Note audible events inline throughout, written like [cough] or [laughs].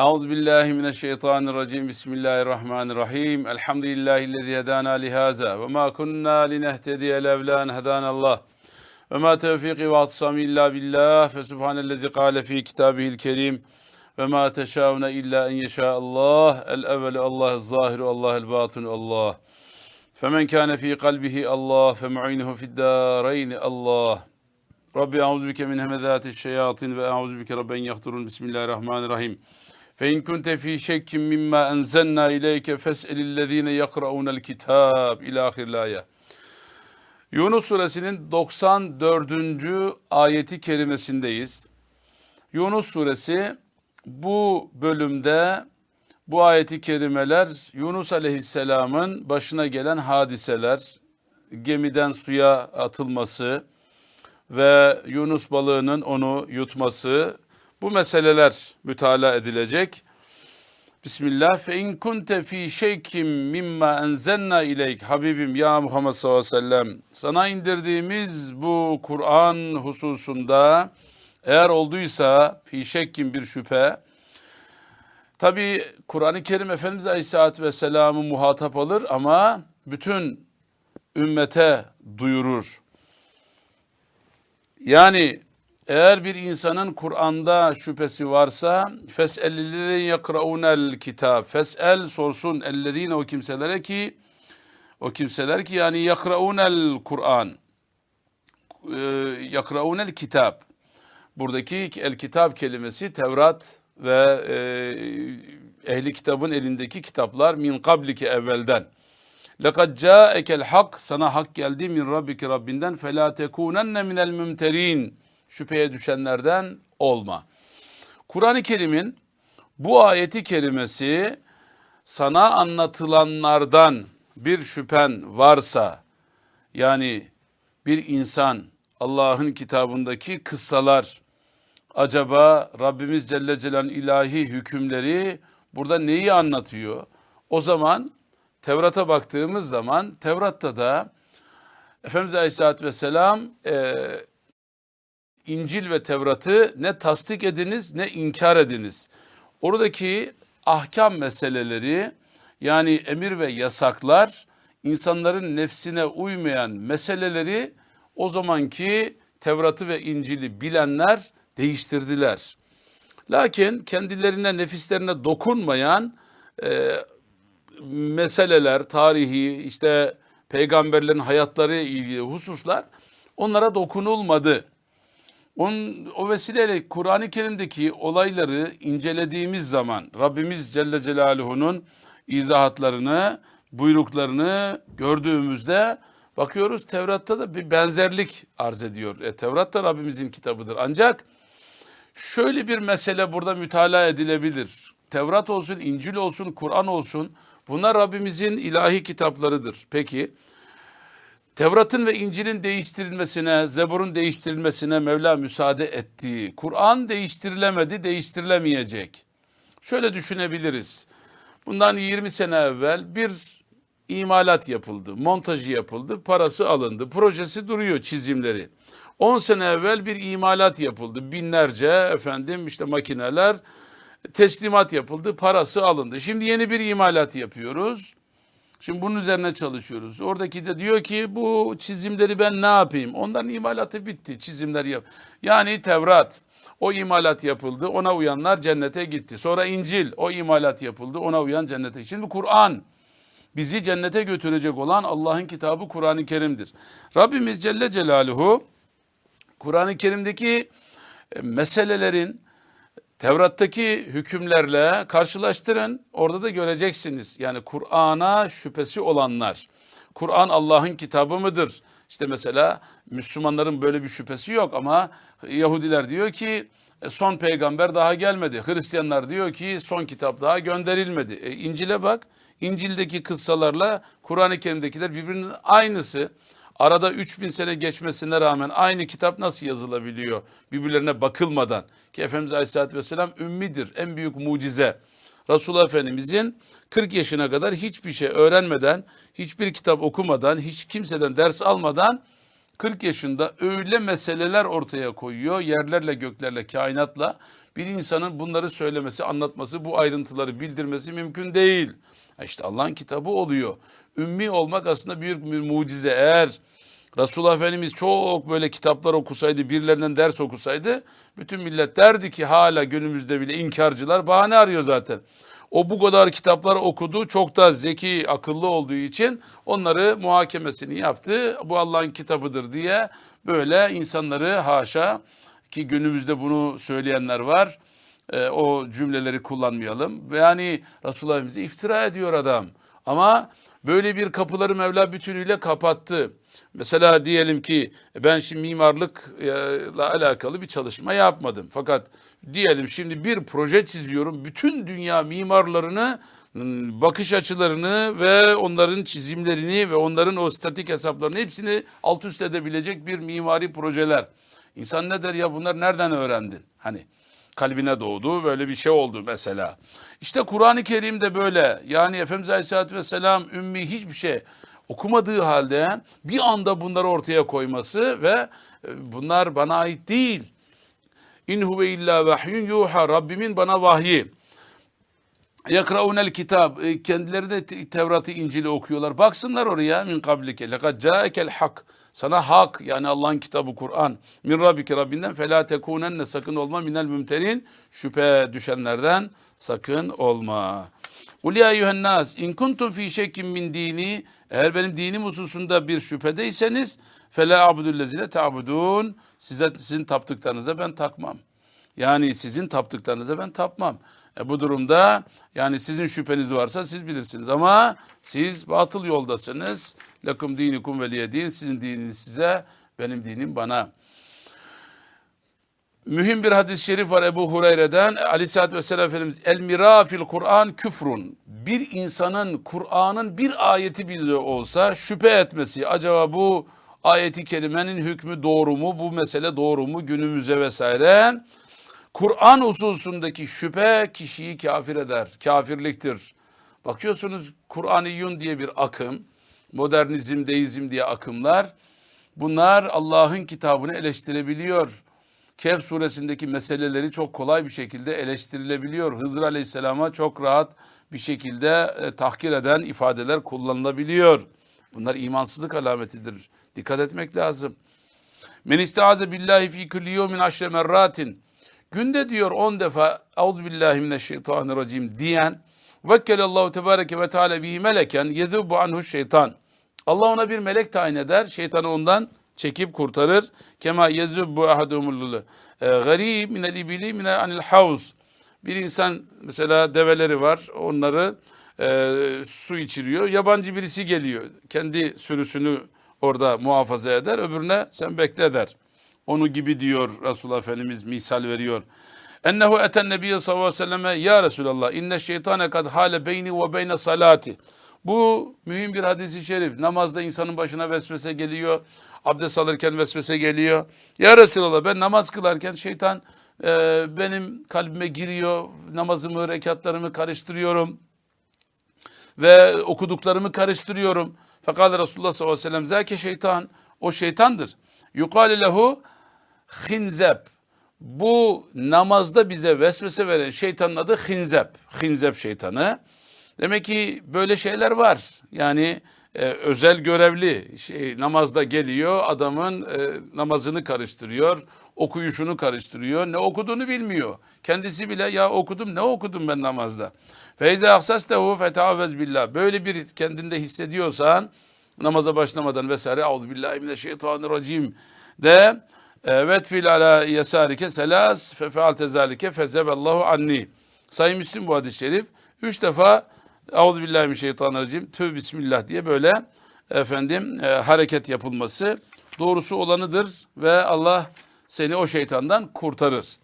Euzu billahi mineşşeytanirracim. Bismillahirrahmanirrahim. Elhamdülillahi'llezî hedâna lihaza ve ma kunna linehtediye levlâ en hedânallah. Ve ma tevfîkî ve atsami illa billah. Fe subhanellezî kâle fî kitâbihil kerîm. Ve ma teşâune illa en yeşâallah. El evvelu Allah, zâhiru Allah, el batinu Allah. Femen kâne fî kalbihi Allah, fe mu'inuhu fid dâreyni Allah. Rabbi eûzu bike min hemezâtiş şeyâtin ve eûzu bike rabben yahturun. Bismillahirrahmanirrahim. Fe in kunte fi şekkin mimma enzenna ileyke fes'elillezine yakra'unel kitab ila ahiril ayet. Yunus suresinin 94. ayeti kerimesindeyiz. Yunus suresi bu bölümde bu ayeti kerimeler Yunus aleyhisselamın başına gelen hadiseler, gemiden suya atılması ve Yunus balığının onu yutması bu meseleler mütalaa edilecek. Bismillah fe in kunte fi şeykim mimma enzenna ileyk Habibim ya Muhammed sallallahu aleyhi ve sellem sana indirdiğimiz bu Kur'an hususunda eğer olduysa fi şekkin bir şüphe tabi Kur'an-ı Kerim Efendimiz Aleyhisselatü Vesselam'ı muhatap alır ama bütün ümmete duyurur. Yani eğer bir insanın Kur'an'da şüphesi varsa fesellilerin yakraunel kitab fesel sorsun ellezine o kimselere ki o kimseler ki yani yakraunel Kur'an. Ee, e, yakraunel kitap buradaki el kitap kelimesi Tevrat ve e, ehli kitabın elindeki kitaplar min kablike evvelden. Lekad caekel hak sana hak geldi min rabbike rabbinden fela tekunenne minel mümterin Şüpheye düşenlerden olma. Kur'an-ı Kerim'in bu ayeti kerimesi sana anlatılanlardan bir şüphen varsa yani bir insan Allah'ın kitabındaki kıssalar acaba Rabbimiz Celle Celal'in ilahi hükümleri burada neyi anlatıyor? O zaman Tevrat'a baktığımız zaman Tevrat'ta da Efendimiz Aleyhisselatü Vesselam e, İncil ve Tevrat'ı ne tasdik ediniz ne inkar ediniz. Oradaki ahkam meseleleri yani emir ve yasaklar insanların nefsine uymayan meseleleri o zamanki Tevrat'ı ve İncil'i bilenler değiştirdiler. Lakin kendilerine nefislerine dokunmayan e, meseleler, tarihi, işte peygamberlerin hayatları ilgili hususlar onlara dokunulmadı. Onun, o vesileyle Kur'an-ı Kerim'deki olayları incelediğimiz zaman Rabbimiz Celle Celaluhu'nun izahatlarını, buyruklarını gördüğümüzde bakıyoruz Tevrat'ta da bir benzerlik arz ediyor. E, Tevrat da Rabbimizin kitabıdır. Ancak şöyle bir mesele burada mütalaa edilebilir. Tevrat olsun, İncil olsun, Kur'an olsun bunlar Rabbimizin ilahi kitaplarıdır. Peki Tevrat'ın ve İncil'in değiştirilmesine, Zebur'un değiştirilmesine Mevla müsaade ettiği, Kur'an değiştirilemedi, değiştirilemeyecek. Şöyle düşünebiliriz. Bundan 20 sene evvel bir imalat yapıldı, montajı yapıldı, parası alındı, projesi duruyor çizimleri. 10 sene evvel bir imalat yapıldı, binlerce efendim işte makineler teslimat yapıldı, parası alındı. Şimdi yeni bir imalat yapıyoruz. Şimdi bunun üzerine çalışıyoruz. Oradaki de diyor ki bu çizimleri ben ne yapayım? Onların imalatı bitti. Çizimler yap. Yani Tevrat o imalat yapıldı. Ona uyanlar cennete gitti. Sonra İncil o imalat yapıldı. Ona uyan cennete. Şimdi Kur'an bizi cennete götürecek olan Allah'ın kitabı Kur'an-ı Kerim'dir. Rabbimiz Celle Celaluhu Kur'an-ı Kerim'deki e, meselelerin Tevrat'taki hükümlerle karşılaştırın. Orada da göreceksiniz. Yani Kur'an'a şüphesi olanlar. Kur'an Allah'ın kitabı mıdır? İşte mesela Müslümanların böyle bir şüphesi yok ama Yahudiler diyor ki e, son peygamber daha gelmedi. Hristiyanlar diyor ki son kitap daha gönderilmedi. E, İncil'e bak. İncil'deki kıssalarla Kur'an-ı Kerim'dekiler birbirinin aynısı. Arada 3000 sene geçmesine rağmen aynı kitap nasıl yazılabiliyor birbirlerine bakılmadan? Ki Efendimiz Aleyhisselatü Vesselam ümmidir en büyük mucize. Resulullah Efendimizin 40 yaşına kadar hiçbir şey öğrenmeden, hiçbir kitap okumadan, hiç kimseden ders almadan 40 yaşında öyle meseleler ortaya koyuyor. Yerlerle göklerle kainatla bir insanın bunları söylemesi, anlatması, bu ayrıntıları bildirmesi mümkün değil. İşte Allah'ın kitabı oluyor. Ümmi olmak aslında büyük bir mucize. Eğer Resulullah Efendimiz çok böyle kitaplar okusaydı, birilerinden ders okusaydı, bütün millet derdi ki hala günümüzde bile inkarcılar bahane arıyor zaten. O bu kadar kitaplar okudu, çok da zeki, akıllı olduğu için onları muhakemesini yaptı. Bu Allah'ın kitabıdır diye böyle insanları haşa ki günümüzde bunu söyleyenler var. E, o cümleleri kullanmayalım. Yani Resulullah Efendimiz'e iftira ediyor adam. Ama böyle bir kapıları Mevla bütünüyle kapattı. Mesela diyelim ki ben şimdi mimarlıkla alakalı bir çalışma yapmadım. Fakat diyelim şimdi bir proje çiziyorum. Bütün dünya mimarlarını bakış açılarını ve onların çizimlerini ve onların o statik hesaplarını hepsini alt üst edebilecek bir mimari projeler. İnsan ne der ya bunlar nereden öğrendin? Hani kalbine doğdu böyle bir şey oldu mesela. İşte Kur'an-ı Kerim de böyle yani Efendimiz Aleyhisselatü Vesselam ümmi hiçbir şey okumadığı halde bir anda bunları ortaya koyması ve e, bunlar bana ait değil. İn huve illa vahyun yuha Rabbimin bana vahyi. Yakraunel kitap. E, kendileri de Tevrat'ı, İncil'i okuyorlar. Baksınlar oraya min kablike. Lekad caekel hak. Sana hak yani Allah'ın kitabı Kur'an. Min rabbike Rabbinden felâ tekûnenne sakın olma minel mümterin. Şüphe düşenlerden sakın olma. Kul ya eyyühennas in kuntum fi şekkin min dini eğer benim dinim hususunda bir şüphedeyseniz fela abudullezine ta'budun size sizin taptıklarınıza ben takmam. Yani sizin taptıklarınıza ben tapmam. E bu durumda yani sizin şüpheniz varsa siz bilirsiniz ama siz batıl yoldasınız. Lakum dinikum veliye din. Sizin dininiz size, benim dinim bana. Mühim bir hadis-i şerif var Ebu Hureyre'den. Aleyhisselatü Vesselam Efendimiz El mirafil Kur'an küfrun. Bir insanın Kur'an'ın bir ayeti bile olsa şüphe etmesi. Acaba bu ayeti kerimenin hükmü doğru mu? Bu mesele doğru mu? Günümüze vesaire. Kur'an hususundaki şüphe kişiyi kafir eder. Kafirliktir. Bakıyorsunuz Kur'aniyun diye bir akım, modernizm, deizm diye akımlar. Bunlar Allah'ın kitabını eleştirebiliyor. Kehf suresindeki meseleleri çok kolay bir şekilde eleştirilebiliyor. Hızır Aleyhisselam'a çok rahat bir şekilde e, tahkir eden ifadeler kullanılabiliyor. Bunlar imansızlık alametidir. Dikkat etmek lazım. Men istiaze billahi fi kulli yevmin aşre merratin. Günde diyor 10 defa Euzubillahimineşşeytanirracim diyen Vekkelallahu tebareke ve teala bihi meleken yedubbu anhu şeytan. Allah ona bir melek tayin eder. Şeytanı ondan çekip kurtarır. Kema yezubbu ahadumul e, garib minel ibili minel anil havuz. Bir insan mesela develeri var. Onları e, su içiriyor. Yabancı birisi geliyor. Kendi sürüsünü orada muhafaza eder. Öbürüne sen bekle der. Onu gibi diyor Resulullah Efendimiz misal veriyor. Ennehu eten nebiyye sallallahu aleyhi ve selleme ya Resulallah inne şeytane kad hale beyni ve beyne salati. Bu mühim bir hadisi şerif. Namazda insanın başına vesvese geliyor. Abdest alırken vesvese geliyor. Ya Resulallah ben namaz kılarken şeytan e, benim kalbime giriyor. Namazımı, rekatlarımı karıştırıyorum. Ve okuduklarımı karıştırıyorum. Fakat Resulullah sallallahu aleyhi ve sellem zâke şeytan. O şeytandır. Yukale lehu Hinzep. Bu namazda bize vesvese veren şeytanın adı Hinzep. Hinzep şeytanı. Demek ki böyle şeyler var. Yani e, özel görevli şey, namazda geliyor adamın e, namazını karıştırıyor, okuyuşunu karıştırıyor. Ne okuduğunu bilmiyor. Kendisi bile ya okudum ne okudum ben namazda. Feyze ahsastehu fetavez billah. Böyle bir kendinde hissediyorsan namaza başlamadan vesaire Euzubillahimineşşeytanirracim de Evet fil ala yesarike selas fe fealte zalike fezeballahu anni. Sayın Müslim bu hadis-i şerif. Üç defa Euzu billahi mineşşeytanirracim. Tövbe bismillah diye böyle efendim e, hareket yapılması doğrusu olanıdır ve Allah seni o şeytandan kurtarır.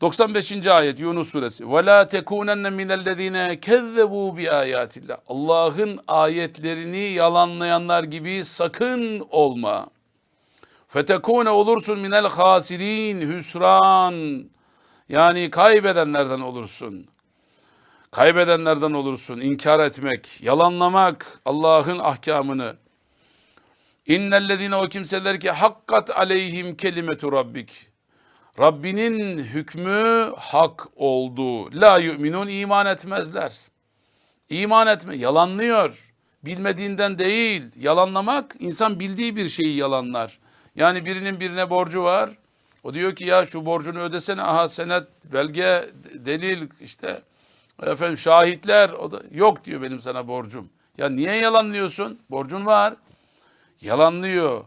95. ayet Yunus suresi. Ve la tekunenne minellezine kezzebu bi ayatillah. Allah'ın ayetlerini yalanlayanlar gibi sakın olma. Fetekune olursun minel hasirin hüsran. Yani kaybedenlerden olursun. Kaybedenlerden olursun. İnkar etmek, yalanlamak Allah'ın ahkamını. İnnellezine o kimseler ki hakkat aleyhim kelimetu rabbik. Rabbinin hükmü hak oldu. La yu'minun iman etmezler. İman etme, yalanlıyor. Bilmediğinden değil, yalanlamak insan bildiği bir şeyi yalanlar. Yani birinin birine borcu var. O diyor ki ya şu borcunu ödesene. Aha senet, belge, delil işte efendim şahitler. O da yok diyor benim sana borcum. Ya niye yalanlıyorsun? Borcun var. Yalanlıyor.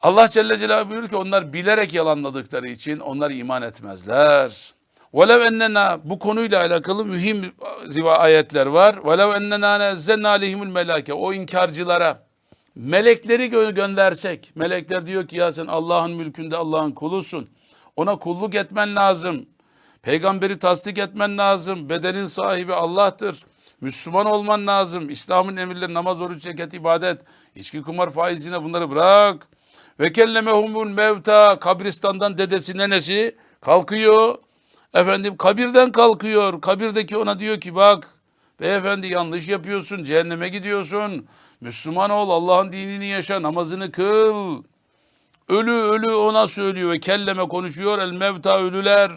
Allah Celle Celaluhu buyuruyor ki onlar bilerek yalanladıkları için onlar iman etmezler. Velev ennena bu konuyla alakalı mühim ayetler var. Velev ennena nezzenna aleyhimul melake o inkarcılara melekleri gö göndersek. Melekler diyor ki ya sen Allah'ın mülkünde Allah'ın kulusun. Ona kulluk etmen lazım. Peygamberi tasdik etmen lazım. Bedenin sahibi Allah'tır. Müslüman olman lazım. İslam'ın emirleri namaz, oruç, zekat, ibadet. içki, kumar, faizine bunları bırak. Ve kellemehumul mevta kabristandan dedesi nenesi kalkıyor. Efendim kabirden kalkıyor. Kabirdeki ona diyor ki bak beyefendi yanlış yapıyorsun. Cehenneme gidiyorsun. Müslüman ol. Allah'ın dinini yaşa. Namazını kıl. Ölü ölü ona söylüyor ve kelleme konuşuyor. El mevta ölüler.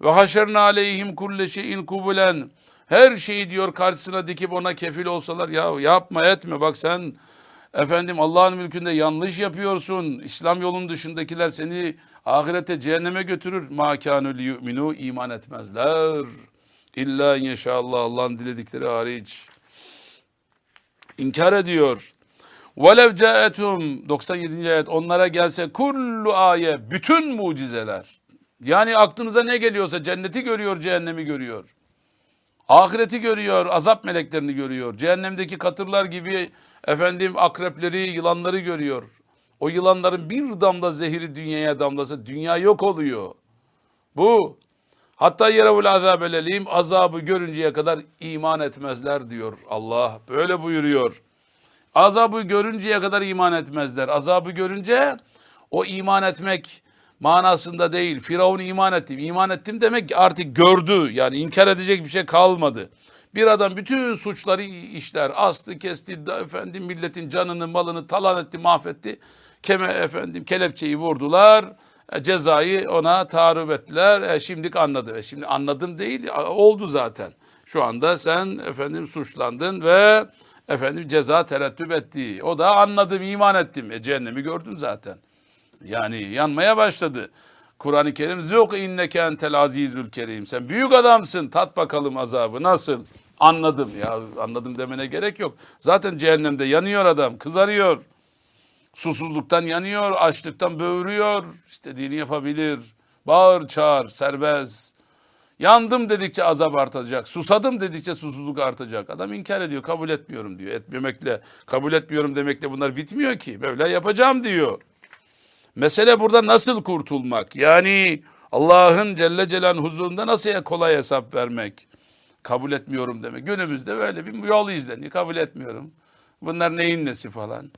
Ve haşerna aleyhim kulle şeyin kubulen. Her şeyi diyor karşısına dikip ona kefil olsalar ya yapma etme bak sen efendim Allah'ın mülkünde yanlış yapıyorsun. İslam yolun dışındakiler seni ahirete cehenneme götürür. Ma kânü iman etmezler. İlla inşallah Allah'ın diledikleri hariç. İnkar ediyor. Velev caetum 97. ayet onlara gelse kullu aye bütün mucizeler. Yani aklınıza ne geliyorsa cenneti görüyor, cehennemi görüyor. Ahireti görüyor, azap meleklerini görüyor. Cehennemdeki katırlar gibi efendim akrepleri, yılanları görüyor. O yılanların bir damla zehiri dünyaya damlasa dünya yok oluyor. Bu hatta yerevul azabelelim azabı görünceye kadar iman etmezler diyor Allah. Böyle buyuruyor. Azabı görünceye kadar iman etmezler. Azabı görünce o iman etmek manasında değil. Firavun iman ettim. İman ettim demek ki artık gördü. Yani inkar edecek bir şey kalmadı. Bir adam bütün suçları işler. Astı, kesti, efendim milletin canını, malını talan etti, mahvetti. Keme efendim kelepçeyi vurdular. E, cezayı ona tarif ettiler. E, şimdilik anladı. E, şimdi anladım değil, oldu zaten. Şu anda sen efendim suçlandın ve efendim ceza terettüp etti. O da anladım, iman ettim. E cehennemi gördün zaten. Yani yanmaya başladı. Kur'an-ı Kerim yok inneke entel azizül kerim. Sen büyük adamsın. Tat bakalım azabı nasıl? Anladım ya anladım demene gerek yok. Zaten cehennemde yanıyor adam, kızarıyor. Susuzluktan yanıyor, açlıktan böğürüyor. İstediğini yapabilir. Bağır çağır, serbest. Yandım dedikçe azap artacak. Susadım dedikçe susuzluk artacak. Adam inkar ediyor, kabul etmiyorum diyor. Etmemekle, kabul etmiyorum demekle bunlar bitmiyor ki. Böyle yapacağım diyor. Mesele burada nasıl kurtulmak? Yani Allah'ın Celle Celal'in huzurunda nasıl kolay hesap vermek? Kabul etmiyorum demek. Günümüzde böyle bir yol izleniyor. Kabul etmiyorum. Bunlar neyin nesi falan.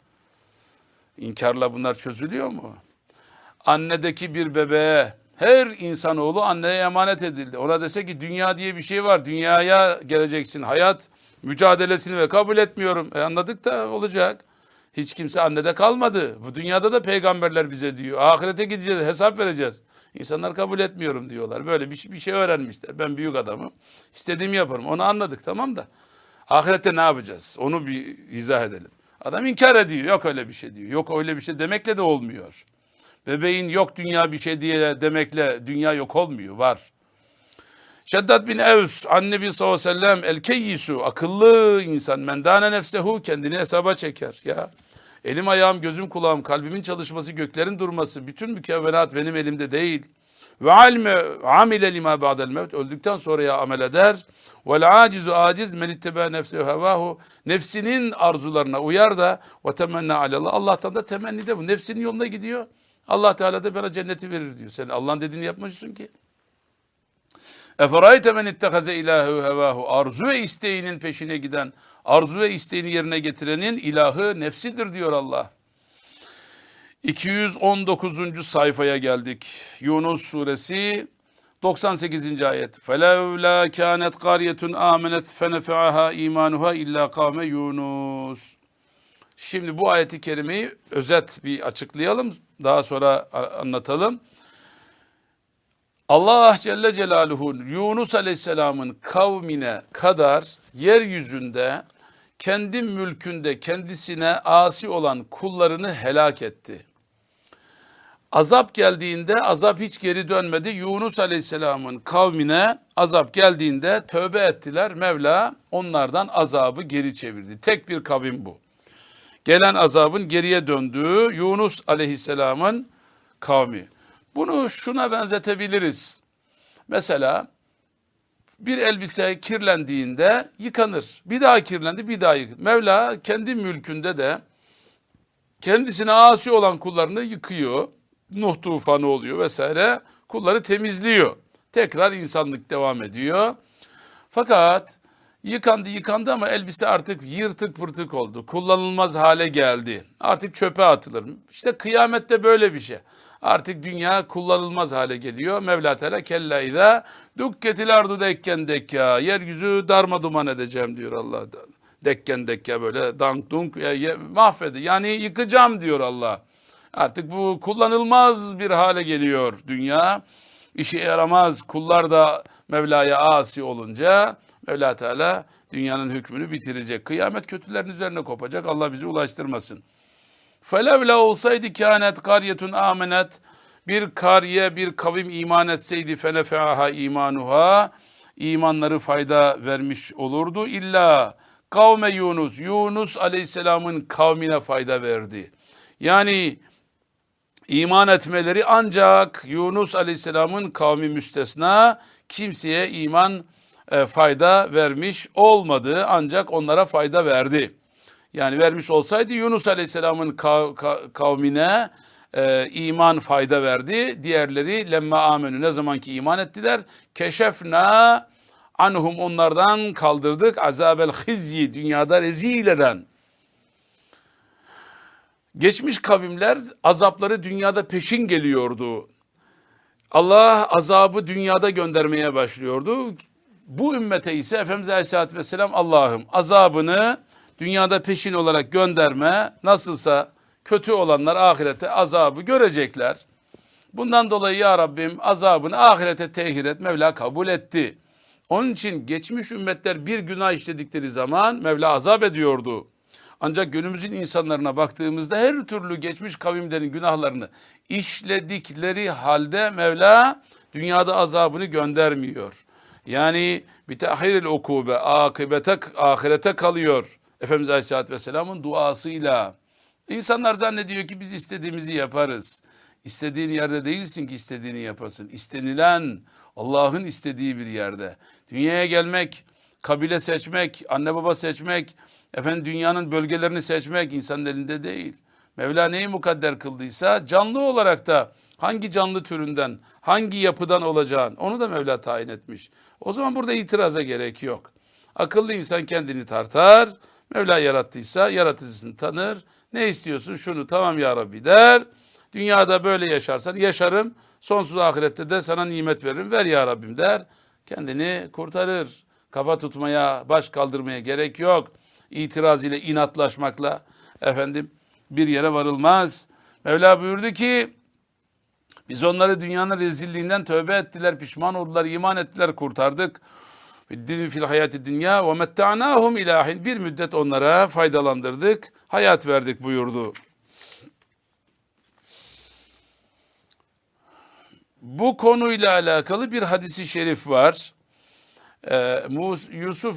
İnkarla bunlar çözülüyor mu? Annedeki bir bebeğe her insanoğlu anneye emanet edildi. Ona dese ki dünya diye bir şey var. Dünyaya geleceksin. Hayat mücadelesini ve kabul etmiyorum. E anladık da olacak. Hiç kimse annede kalmadı. Bu dünyada da peygamberler bize diyor. Ahirete gideceğiz, hesap vereceğiz. İnsanlar kabul etmiyorum diyorlar. Böyle bir, bir şey öğrenmişler. Ben büyük adamım. İstediğimi yaparım. Onu anladık tamam da. Ahirette ne yapacağız? Onu bir izah edelim. Adam inkar ediyor. Yok öyle bir şey diyor. Yok öyle bir şey demekle de olmuyor. Bebeğin yok dünya bir şey diye demekle dünya yok olmuyor. Var. Şeddat bin Evs, annebi sallallahu aleyhi ve sellem el akıllı insan, mendane nefsehu, kendini hesaba çeker. Ya elim ayağım, gözüm kulağım, kalbimin çalışması, göklerin durması, bütün mükevvenat benim elimde değil. Ve alme amile lima ba'del mevt, öldükten sonra ya amel eder. Vel acizu aciz men itteba nefsehu hevahu, nefsinin arzularına uyar da ve temenna alallah, Allah'tan da temenni de bu. Nefsinin yoluna gidiyor. Allah Teala da bana cenneti verir diyor. Sen Allah'ın dediğini yapmışsın ki. Eferayte men ittehaze ilahu hevahu. Arzu ve isteğinin peşine giden, arzu ve isteğini yerine getirenin ilahı nefsidir diyor Allah. 219. sayfaya geldik. Yunus suresi 98. ayet. فَلَوْلَا كَانَتْ قَارِيَةٌ آمَنَتْ فَنَفَعَهَا اِيمَانُهَا اِلَّا قَامَ Yunus. Şimdi bu ayeti kerimeyi özet bir açıklayalım. Daha sonra anlatalım. Allah Celle Celaluhu Yunus Aleyhisselam'ın kavmine kadar yeryüzünde kendi mülkünde kendisine asi olan kullarını helak etti. Azap geldiğinde azap hiç geri dönmedi. Yunus Aleyhisselam'ın kavmine azap geldiğinde tövbe ettiler. Mevla onlardan azabı geri çevirdi. Tek bir kavim bu. Gelen azabın geriye döndüğü Yunus Aleyhisselam'ın kavmi. Bunu şuna benzetebiliriz. Mesela bir elbise kirlendiğinde yıkanır. Bir daha kirlendi, bir daha yıkanır. Mevla kendi mülkünde de kendisine asi olan kullarını yıkıyor. Nuh tufanı oluyor vesaire. Kulları temizliyor. Tekrar insanlık devam ediyor. Fakat yıkandı yıkandı ama elbise artık yırtık pırtık oldu. Kullanılmaz hale geldi. Artık çöpe atılır. İşte kıyamette böyle bir şey. Artık dünya kullanılmaz hale geliyor. Mevla Teala kella izâ dukketil ardu dekken dekka. Yeryüzü darma duman edeceğim diyor Allah. Dekken dekka böyle dank dunk mahvedi. Yani yıkacağım diyor Allah. Artık bu kullanılmaz bir hale geliyor dünya. İşe yaramaz kullar da Mevla'ya asi olunca Mevla Teala dünyanın hükmünü bitirecek. Kıyamet kötülerin üzerine kopacak. Allah bizi ulaştırmasın. Felevle olsaydı kânet karyetun amenet bir kariye bir kavim iman etseydi fenefeaha imanuha imanları fayda vermiş olurdu. İlla kavme Yunus Yunus aleyhisselamın kavmine fayda verdi. Yani iman etmeleri ancak Yunus aleyhisselamın kavmi müstesna kimseye iman e, fayda vermiş olmadı ancak onlara fayda verdi. Yani vermiş olsaydı Yunus Aleyhisselam'ın kav, kav, kavmine e, iman fayda verdi. Diğerleri lemma amenü ne zaman ki iman ettiler. Keşefna anhum onlardan kaldırdık azabel hizyi dünyada rezil eden. Geçmiş kavimler azapları dünyada peşin geliyordu. Allah azabı dünyada göndermeye başlıyordu. Bu ümmete ise Efendimiz Aleyhisselatü Vesselam Allah'ım azabını dünyada peşin olarak gönderme nasılsa kötü olanlar ahirete azabı görecekler. Bundan dolayı ya Rabbim azabını ahirete tehir et Mevla kabul etti. Onun için geçmiş ümmetler bir günah işledikleri zaman Mevla azap ediyordu. Ancak günümüzün insanlarına baktığımızda her türlü geçmiş kavimlerin günahlarını işledikleri halde Mevla dünyada azabını göndermiyor. Yani bir tehiril okube akıbete ahirete kalıyor. Efendimiz Aleyhisselatü Vesselam'ın duasıyla. İnsanlar zannediyor ki biz istediğimizi yaparız. İstediğin yerde değilsin ki istediğini yapasın. İstenilen Allah'ın istediği bir yerde. Dünyaya gelmek, kabile seçmek, anne baba seçmek, efendim dünyanın bölgelerini seçmek insanın elinde değil. Mevla neyi mukadder kıldıysa canlı olarak da hangi canlı türünden, hangi yapıdan olacağın onu da Mevla tayin etmiş. O zaman burada itiraza gerek yok. Akıllı insan kendini tartar, Mevla yarattıysa yaratıcısını tanır. Ne istiyorsun? Şunu tamam ya Rabbi der. Dünyada böyle yaşarsan yaşarım. Sonsuz ahirette de sana nimet veririm. Ver ya Rabbim der. Kendini kurtarır. Kafa tutmaya, baş kaldırmaya gerek yok. İtiraz ile inatlaşmakla efendim bir yere varılmaz. Mevla buyurdu ki biz onları dünyanın rezilliğinden tövbe ettiler, pişman oldular, iman ettiler, kurtardık fil hayati dünya ve metta'nahum ilahin bir müddet onlara faydalandırdık, hayat verdik buyurdu. Bu konuyla alakalı bir hadisi şerif var. Ee, Yusuf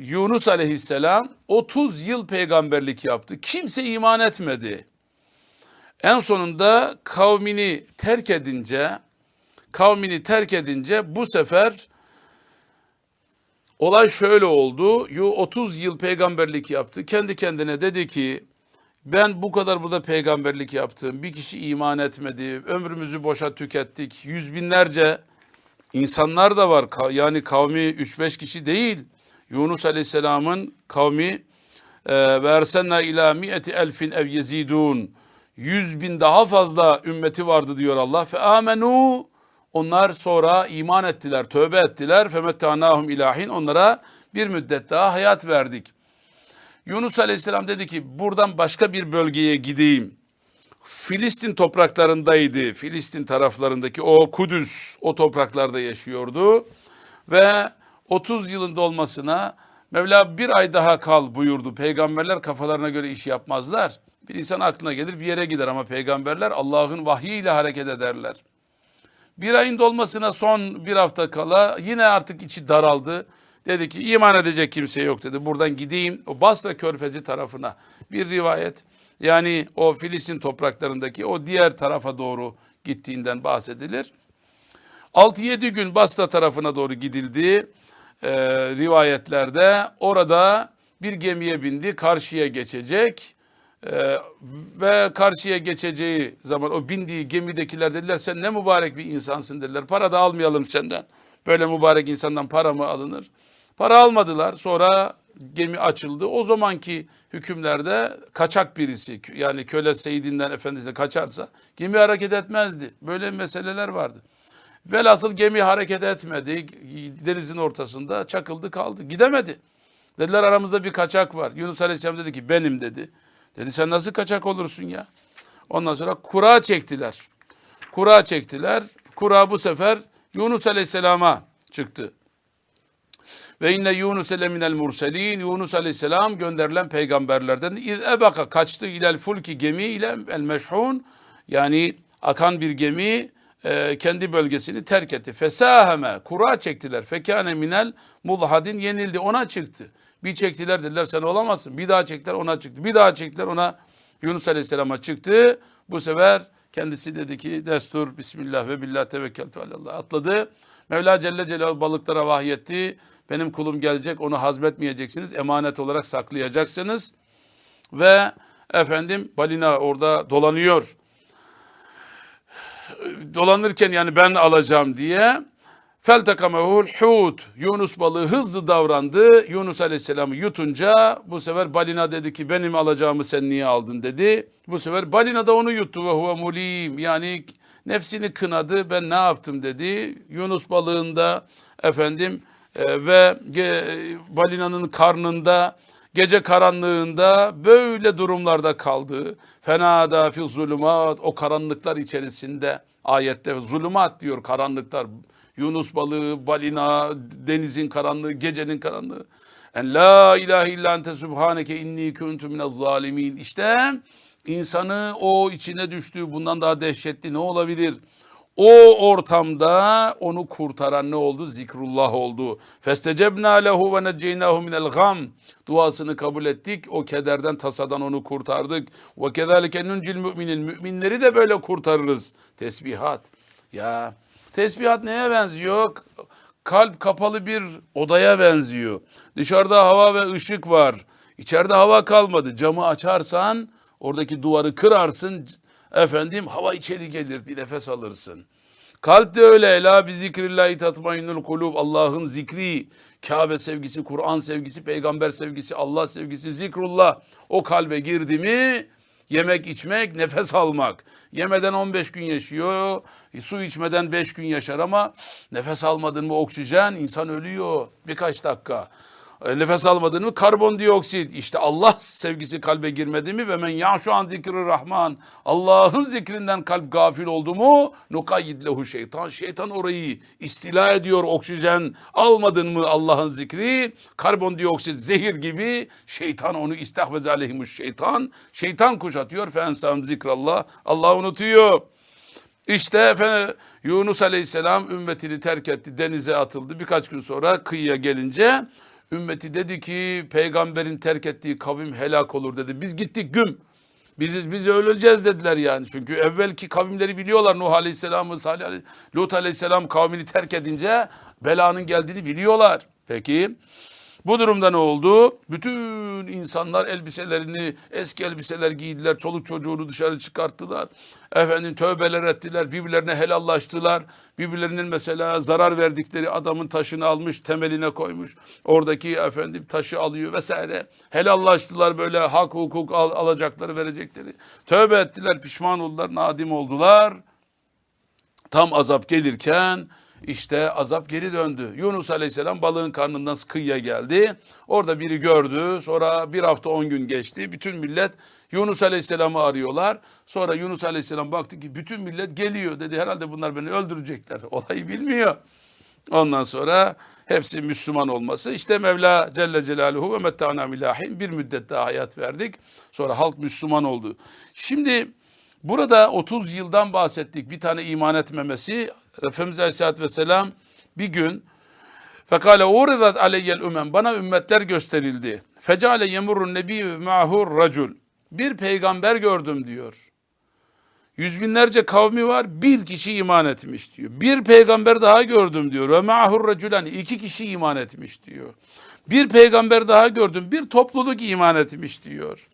Yunus aleyhisselam 30 yıl peygamberlik yaptı. Kimse iman etmedi. En sonunda kavmini terk edince kavmini terk edince bu sefer Olay şöyle oldu. Yu 30 yıl peygamberlik yaptı. Kendi kendine dedi ki ben bu kadar burada peygamberlik yaptım. Bir kişi iman etmedi. Ömrümüzü boşa tükettik. Yüz binlerce insanlar da var. Yani kavmi 3-5 kişi değil. Yunus Aleyhisselam'ın kavmi e, versenna ila mi'eti elfin ev yezidun. Yüz bin daha fazla ümmeti vardı diyor Allah. Fe amenu onlar sonra iman ettiler, tövbe ettiler. Femettanahum ilahin onlara bir müddet daha hayat verdik. Yunus Aleyhisselam dedi ki buradan başka bir bölgeye gideyim. Filistin topraklarındaydı. Filistin taraflarındaki o Kudüs o topraklarda yaşıyordu. Ve 30 yılın dolmasına Mevla bir ay daha kal buyurdu. Peygamberler kafalarına göre iş yapmazlar. Bir insan aklına gelir bir yere gider ama peygamberler Allah'ın vahyiyle hareket ederler. Bir ayın dolmasına son bir hafta kala yine artık içi daraldı. Dedi ki iman edecek kimse yok dedi. Buradan gideyim o Basra körfezi tarafına. Bir rivayet yani o Filistin topraklarındaki o diğer tarafa doğru gittiğinden bahsedilir. 6-7 gün Basra tarafına doğru gidildi e, rivayetlerde. Orada bir gemiye bindi karşıya geçecek. Ee, ve karşıya geçeceği zaman o bindiği gemidekiler dediler sen ne mübarek bir insansın dediler. Para da almayalım senden. Böyle mübarek insandan para mı alınır? Para almadılar. Sonra gemi açıldı. O zamanki hükümlerde kaçak birisi yani köle Seyidinden Efendisi'ne kaçarsa gemi hareket etmezdi. Böyle meseleler vardı. Velhasıl gemi hareket etmedi. Denizin ortasında çakıldı kaldı. Gidemedi. Dediler aramızda bir kaçak var. Yunus Aleyhisselam dedi ki benim dedi. Dedi sen nasıl kaçak olursun ya? Ondan sonra kura çektiler. Kura çektiler. Kura bu sefer Yunus Aleyhisselam'a çıktı. Ve inne Yunus ele minel murselin. Yunus Aleyhisselam gönderilen peygamberlerden. İz ebaka kaçtı ilel fulki gemi ile el meşhun. Yani akan bir gemi e, kendi bölgesini terk etti. Fesaheme kura çektiler. Fekane minel mulhadin yenildi ona çıktı. Bir çektiler dediler sen olamazsın. Bir daha çektiler ona çıktı. Bir daha çektiler ona Yunus Aleyhisselam'a çıktı. Bu sefer kendisi dedi ki destur bismillah ve billah tevekkeltu alallah atladı. Mevla Celle Celal balıklara vahyetti. Benim kulum gelecek onu hazmetmeyeceksiniz. Emanet olarak saklayacaksınız. Ve efendim balina orada dolanıyor. Dolanırken yani ben alacağım diye Feltekamehul hut. Yunus balığı hızlı davrandı. Yunus aleyhisselamı yutunca bu sefer balina dedi ki benim alacağımı sen niye aldın dedi. Bu sefer balina da onu yuttu ve huve mulim. Yani nefsini kınadı ben ne yaptım dedi. Yunus balığında efendim e, ve ge, balinanın karnında gece karanlığında böyle durumlarda kaldı. Fenada fi zulümat o karanlıklar içerisinde ayette zulümat diyor karanlıklar Yunus balığı, balina, denizin karanlığı, gecenin karanlığı. En la ilahe illa ente subhaneke inni kuntu minez zalimin. İşte insanı o içine düştüğü bundan daha dehşetli ne olabilir? O ortamda onu kurtaran ne oldu? Zikrullah oldu. Festecebna lehu ve necceynahu minel gam. Duasını kabul ettik. O kederden, tasadan onu kurtardık. Ve kezalike nuncil müminin. Müminleri de böyle kurtarırız. Tesbihat. Ya Tesbihat neye benziyor? Kalp kapalı bir odaya benziyor. Dışarıda hava ve ışık var. İçeride hava kalmadı. Camı açarsan oradaki duvarı kırarsın. Efendim hava içeri gelir bir nefes alırsın. Kalp de öyle. La bi zikrillahi tatmainnul kulub. Allah'ın zikri, Kabe sevgisi, Kur'an sevgisi, peygamber sevgisi, Allah sevgisi, zikrullah o kalbe girdi mi Yemek içmek, nefes almak. Yemeden 15 gün yaşıyor, su içmeden 5 gün yaşar ama nefes almadın mı oksijen insan ölüyor birkaç dakika. E, nefes almadın mı? Karbondioksit. İşte Allah sevgisi kalbe girmedi mi? Ve men ya şu an zikri rahman. Allah'ın zikrinden kalp gafil oldu mu? Nukayyid lehu şeytan. Şeytan orayı istila ediyor oksijen. Almadın mı Allah'ın zikri? Karbondioksit zehir gibi. Şeytan onu istahvez aleyhimuş şeytan. Şeytan kuşatıyor. Fe ensam zikrallah. Allah unutuyor. İşte efendim, Yunus Aleyhisselam ümmetini terk etti, denize atıldı. Birkaç gün sonra kıyıya gelince Ümmeti dedi ki peygamberin terk ettiği kavim helak olur dedi. Biz gittik güm. Biziz biz öleceğiz dediler yani. Çünkü evvelki kavimleri biliyorlar Nuh Aleyhisselam'ı, Aleyhisselam, Lut Aleyhisselam kavmini terk edince belanın geldiğini biliyorlar. Peki bu durumda ne oldu? Bütün insanlar elbiselerini, eski elbiseler giydiler, çoluk çocuğunu dışarı çıkarttılar. Efendim tövbeler ettiler, birbirlerine helallaştılar. Birbirlerinin mesela zarar verdikleri adamın taşını almış, temeline koymuş. Oradaki efendim taşı alıyor vesaire. Helallaştılar böyle hak hukuk al, alacakları verecekleri. Tövbe ettiler, pişman oldular, nadim oldular. Tam azap gelirken işte azap geri döndü. Yunus Aleyhisselam balığın karnından kıyıya geldi. Orada biri gördü. Sonra bir hafta on gün geçti. Bütün millet Yunus Aleyhisselam'ı arıyorlar. Sonra Yunus Aleyhisselam baktı ki bütün millet geliyor dedi. Herhalde bunlar beni öldürecekler. [laughs] Olayı bilmiyor. Ondan sonra hepsi Müslüman olması. İşte Mevla Celle Celaluhu ve metta'na milahin bir müddet daha hayat verdik. Sonra halk Müslüman oldu. Şimdi burada 30 yıldan bahsettik. Bir tane iman etmemesi. Efendimiz Aleyhisselatü Vesselam bir gün Fekale uridat aleyyel ümen bana ümmetler gösterildi. Fecale yemurun nebi ma'hur racul. Bir peygamber gördüm diyor. Yüz binlerce kavmi var bir kişi iman etmiş diyor. Bir peygamber daha gördüm diyor. Ve ma'hur raculen iki kişi iman etmiş diyor. Bir peygamber daha gördüm bir topluluk iman etmiş diyor.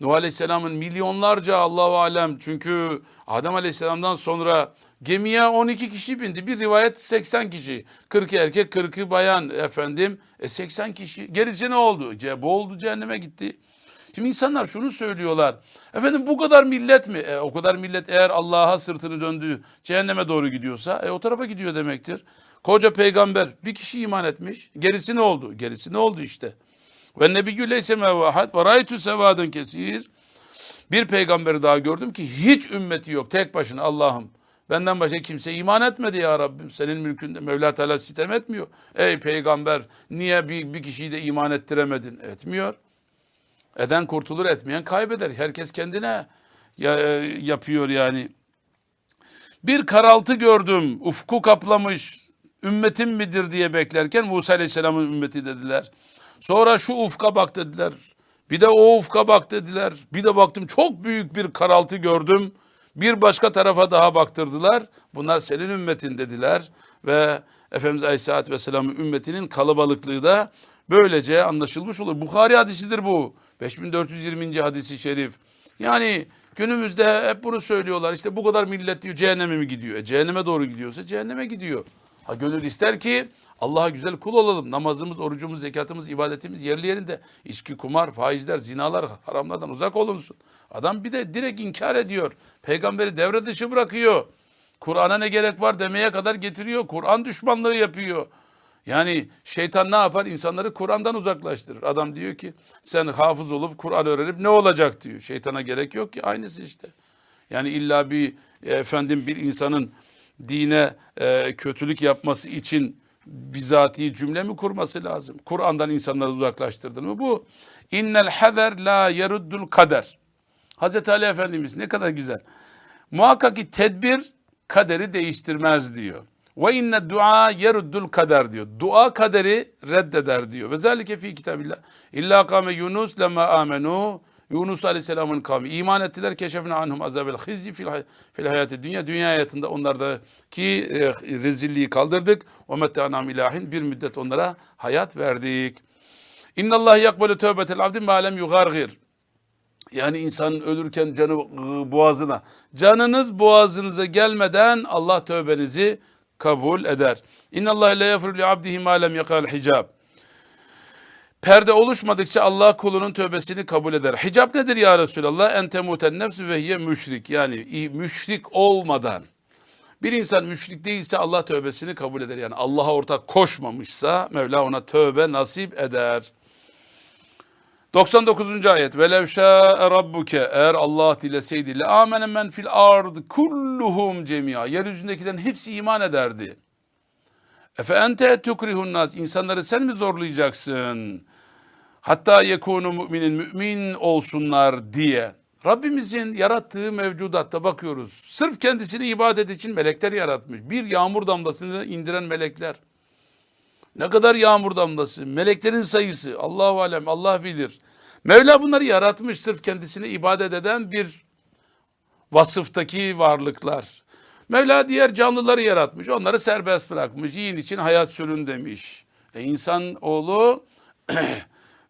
Nuh Aleyhisselam'ın milyonlarca Allahu alem çünkü Adem Aleyhisselam'dan sonra gemiye 12 kişi bindi. Bir rivayet 80 kişi. 40 erkek 40'ı bayan efendim. E 80 kişi. Gerisi ne oldu? Ce boğuldu cehenneme gitti. Şimdi insanlar şunu söylüyorlar. Efendim bu kadar millet mi? E, o kadar millet eğer Allah'a sırtını döndü cehenneme doğru gidiyorsa e, o tarafa gidiyor demektir. Koca peygamber bir kişi iman etmiş. Gerisi ne oldu? Gerisi ne oldu işte? Ve nebiyyü leyse mevahat ve raytü sevadın kesir. Bir peygamberi daha gördüm ki hiç ümmeti yok. Tek başına Allah'ım. Benden başka kimse iman etmedi ya Rabbim. Senin mülkünde Mevla Teala sitem etmiyor. Ey peygamber niye bir, bir kişiyi de iman ettiremedin? Etmiyor. Eden kurtulur etmeyen kaybeder. Herkes kendine ya, e, yapıyor yani. Bir karaltı gördüm. Ufku kaplamış. Ümmetim midir diye beklerken Musa Aleyhisselam'ın ümmeti dediler. Sonra şu ufka bak dediler. Bir de o ufka bak dediler. Bir de baktım çok büyük bir karaltı gördüm. Bir başka tarafa daha baktırdılar. Bunlar senin ümmetin dediler. Ve Efendimiz Aleyhisselatü Vesselam'ın ümmetinin kalabalıklığı da böylece anlaşılmış olur. Bukhari hadisidir bu. 5420. hadisi şerif. Yani günümüzde hep bunu söylüyorlar. İşte bu kadar millet diyor cehenneme mi gidiyor? E, cehenneme doğru gidiyorsa cehenneme gidiyor. Ha gönül ister ki Allah'a güzel kul olalım. Namazımız, orucumuz, zekatımız, ibadetimiz yerli yerinde. İçki, kumar, faizler, zinalar, haramlardan uzak olunsun. Adam bir de direkt inkar ediyor. Peygamberi devre dışı bırakıyor. Kur'an'a ne gerek var demeye kadar getiriyor. Kur'an düşmanlığı yapıyor. Yani şeytan ne yapar? İnsanları Kur'an'dan uzaklaştırır. Adam diyor ki sen hafız olup Kur'an öğrenip ne olacak diyor. Şeytana gerek yok ki aynısı işte. Yani illa bir efendim bir insanın dine e, kötülük yapması için bizatihi cümle mi kurması lazım? Kur'an'dan insanları uzaklaştırdın mı? Bu innel hazer la yeruddul kader. Hazreti Ali Efendimiz ne kadar güzel. Muhakkak ki tedbir kaderi değiştirmez diyor. Ve inne dua yeruddul kader diyor. Dua kaderi reddeder diyor. Ve zalike fi kitabillah. İlla kame Yunus lema amenu. Yunus Aleyhisselam'ın kavmi iman ettiler. Keşefne anhum azabel hizyi fil, fil hayatı dünya. Dünya hayatında onlardaki e, rezilliği kaldırdık. Ve mette'anam ilahin. Bir müddet onlara hayat verdik. İnna Allah yakbalu tövbetel abdi ma lem yugargir. Yani insanın ölürken canı ıı, boğazına. Canınız boğazınıza gelmeden Allah tövbenizi kabul eder. İnna Allah la yagfiru li abdihi lem yakal hicab. Perde oluşmadıkça Allah kulunun tövbesini kabul eder. Hicab nedir ya Resulallah? En temuten nefsi ve müşrik. Yani müşrik olmadan. Bir insan müşrik değilse Allah tövbesini kabul eder. Yani Allah'a ortak koşmamışsa Mevla ona tövbe nasip eder. 99. ayet. Velev şâ'e rabbuke eğer Allah dileseydi le amene men fil ard kulluhum cemia. Yeryüzündekilerin hepsi iman ederdi. Efe ente tukrihun nas. İnsanları sen mi zorlayacaksın? Hatta yekunu müminin mümin olsunlar diye. Rabbimizin yarattığı mevcudatta bakıyoruz. Sırf kendisini ibadet için melekler yaratmış. Bir yağmur damlasını indiren melekler. Ne kadar yağmur damlası, meleklerin sayısı Allahu alem Allah bilir. Mevla bunları yaratmış sırf kendisine ibadet eden bir vasıftaki varlıklar. Mevla diğer canlıları yaratmış. Onları serbest bırakmış. Yiyin için hayat sürün demiş. E insan oğlu [clears throat]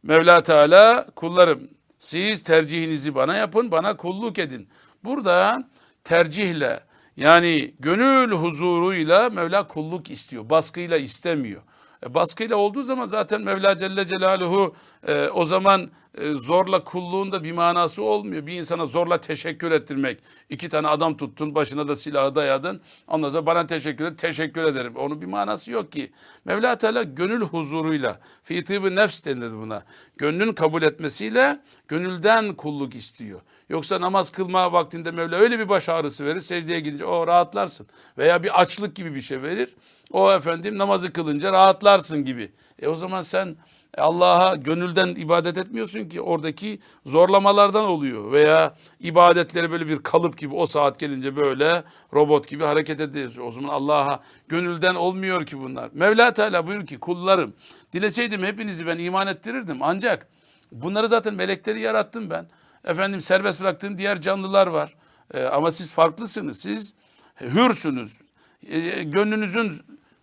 Mevla Teala kullarım siz tercihinizi bana yapın, bana kulluk edin. Burada tercihle yani gönül huzuruyla Mevla kulluk istiyor. Baskıyla istemiyor. E, baskıyla olduğu zaman zaten Mevla Celle Celaluhu e, o zaman e, zorla kulluğun da bir manası olmuyor. Bir insana zorla teşekkür ettirmek. İki tane adam tuttun, başına da silahı dayadın. Ondan sonra bana teşekkür et, teşekkür ederim. Onun bir manası yok ki. Mevla Teala gönül huzuruyla, fitibı nefs denir buna. Gönlün kabul etmesiyle gönülden kulluk istiyor. Yoksa namaz kılma vaktinde Mevla öyle bir baş ağrısı verir, secdeye gidince o rahatlarsın. Veya bir açlık gibi bir şey verir. O efendim namazı kılınca rahatlarsın gibi. E o zaman sen Allah'a gönülden ibadet etmiyorsun ki oradaki zorlamalardan oluyor veya ibadetleri böyle bir kalıp gibi o saat gelince böyle robot gibi hareket ediyorsun. O zaman Allah'a gönülden olmuyor ki bunlar. Mevla Teala buyur ki kullarım dileseydim hepinizi ben iman ettirirdim ancak bunları zaten melekleri yarattım ben. Efendim serbest bıraktığım diğer canlılar var. Ee, ama siz farklısınız. Siz hürsünüz. Ee, gönlünüzün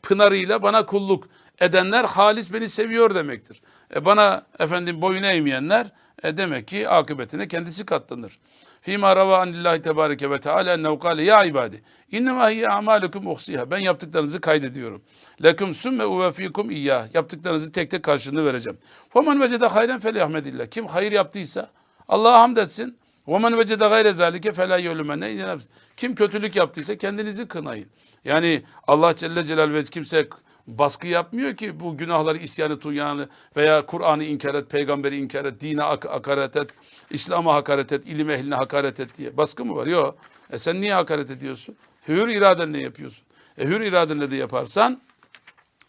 pınarıyla bana kulluk edenler halis beni seviyor demektir. E bana efendim boyun eğmeyenler e demek ki akıbetine kendisi katlanır. Fîmâ ravâ anillahi tebâreke ve teâlâ ennehu kâle ya ibâdi innemâ hiye amâlukum uhsîhâ ben yaptıklarınızı kaydediyorum. Leküm sümme uvefîkum iyyâh yaptıklarınızı tek tek karşılığını vereceğim. Femen vecede hayren felehmedillah kim hayır yaptıysa Allah'a hamd etsin. وَمَنْ وَجَدَ غَيْرَ ذَٰلِكَ فَلَا يَوْلُمَنَّ Kim kötülük yaptıysa kendinizi kınayın. Yani Allah Celle Celal ve kimse baskı yapmıyor ki bu günahları, isyanı, tuyanı veya Kur'an'ı inkar et, peygamberi inkar et, dine hakaret et, İslam'a hakaret et, ilim ehline hakaret et diye. Baskı mı var? Yok. E sen niye hakaret ediyorsun? Hür iradenle yapıyorsun. E hür iradenle de yaparsan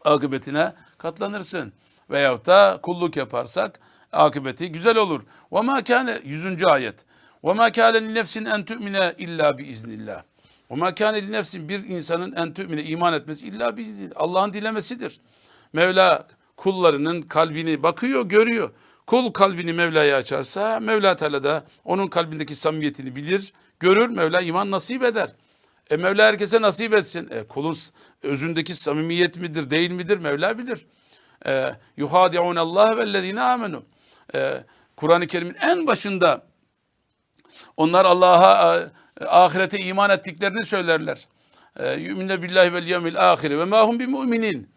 akıbetine katlanırsın. Veyahut da kulluk yaparsak akıbeti güzel olur. Ve ma kâne 100. ayet. Ve ma kâne nefsin en tu'mine illa bi iznillah. Ve ma kâne nefsin bir insanın en tu'mine iman etmesi illa bi iznillah. Allah'ın dilemesidir. Mevla kullarının kalbini bakıyor, görüyor. Kul kalbini Mevla'ya açarsa Mevla Teala da onun kalbindeki samimiyetini bilir, görür. Mevla iman nasip eder. E Mevla herkese nasip etsin. E kulun özündeki samimiyet midir, değil midir Mevla bilir. E, yuhadi'un Allah vellezine amenu. E, Kur'an-ı Kerim'in en başında onlar Allah'a ahirete iman ettiklerini söylerler. E, Yüminne billahi vel yevmil ahire ve ma hum bi müminin.